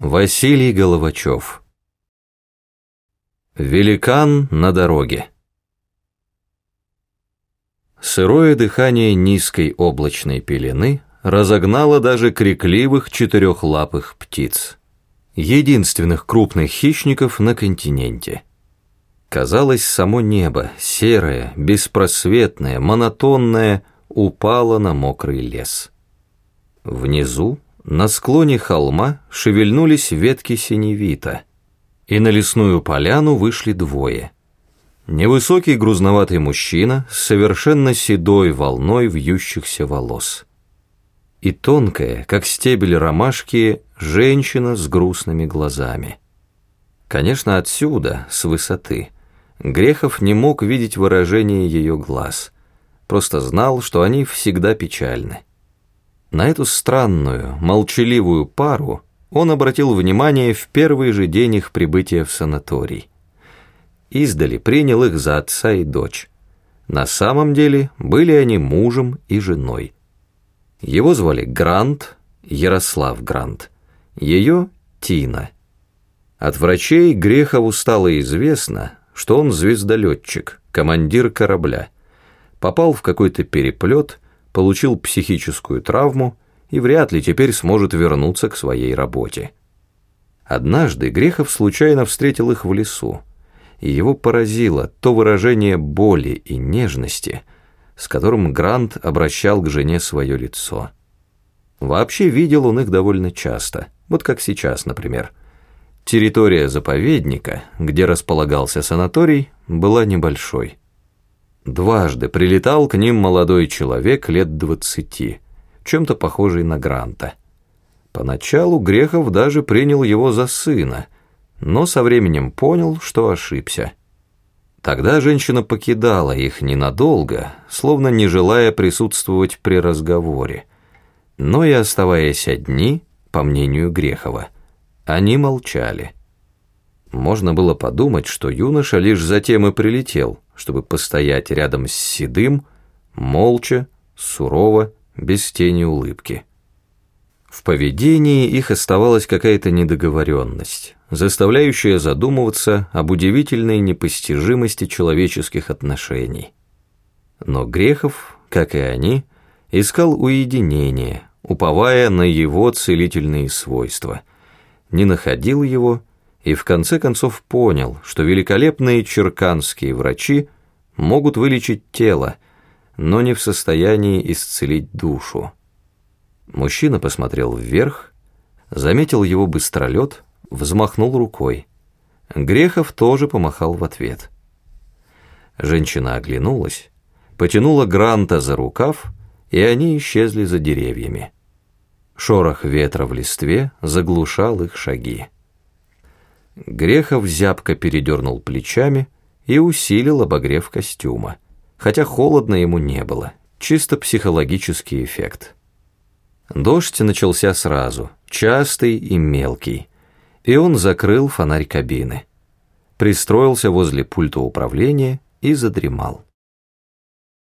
Василий Головачев Великан на дороге Сырое дыхание низкой облачной пелены разогнало даже крикливых четырехлапых птиц, единственных крупных хищников на континенте. Казалось, само небо, серое, беспросветное, монотонное, упало на мокрый лес. Внизу, на склоне холма шевельнулись ветки синевита, и на лесную поляну вышли двое. Невысокий грузноватый мужчина с совершенно седой волной вьющихся волос. И тонкая, как стебель ромашки, женщина с грустными глазами. Конечно, отсюда, с высоты, Грехов не мог видеть выражение ее глаз, просто знал, что они всегда печальны. На эту странную, молчаливую пару он обратил внимание в первый же день их прибытия в санаторий. Издали принял их за отца и дочь. На самом деле были они мужем и женой. Его звали Грант, Ярослав Грант, ее Тина. От врачей Грехову стало известно, что он звездолетчик, командир корабля. Попал в какой-то переплет – получил психическую травму и вряд ли теперь сможет вернуться к своей работе. Однажды Грехов случайно встретил их в лесу, и его поразило то выражение боли и нежности, с которым Грант обращал к жене свое лицо. Вообще видел он их довольно часто, вот как сейчас, например. Территория заповедника, где располагался санаторий, была небольшой. Дважды прилетал к ним молодой человек лет двадцати, чем-то похожий на Гранта. Поначалу Грехов даже принял его за сына, но со временем понял, что ошибся. Тогда женщина покидала их ненадолго, словно не желая присутствовать при разговоре. Но и оставаясь одни, по мнению Грехова, они молчали. Можно было подумать, что юноша лишь затем и прилетел – чтобы постоять рядом с седым, молча, сурово, без тени улыбки. В поведении их оставалась какая-то недоговоренность, заставляющая задумываться об удивительной непостижимости человеческих отношений. Но Грехов, как и они, искал уединение, уповая на его целительные свойства, не находил его и в конце концов понял, что великолепные черканские врачи могут вылечить тело, но не в состоянии исцелить душу. Мужчина посмотрел вверх, заметил его быстролет, взмахнул рукой. Грехов тоже помахал в ответ. Женщина оглянулась, потянула Гранта за рукав, и они исчезли за деревьями. Шорох ветра в листве заглушал их шаги. Грехов зябко передернул плечами и усилил обогрев костюма, хотя холодно ему не было, чисто психологический эффект. Дождь начался сразу, частый и мелкий, и он закрыл фонарь кабины, пристроился возле пульта управления и задремал.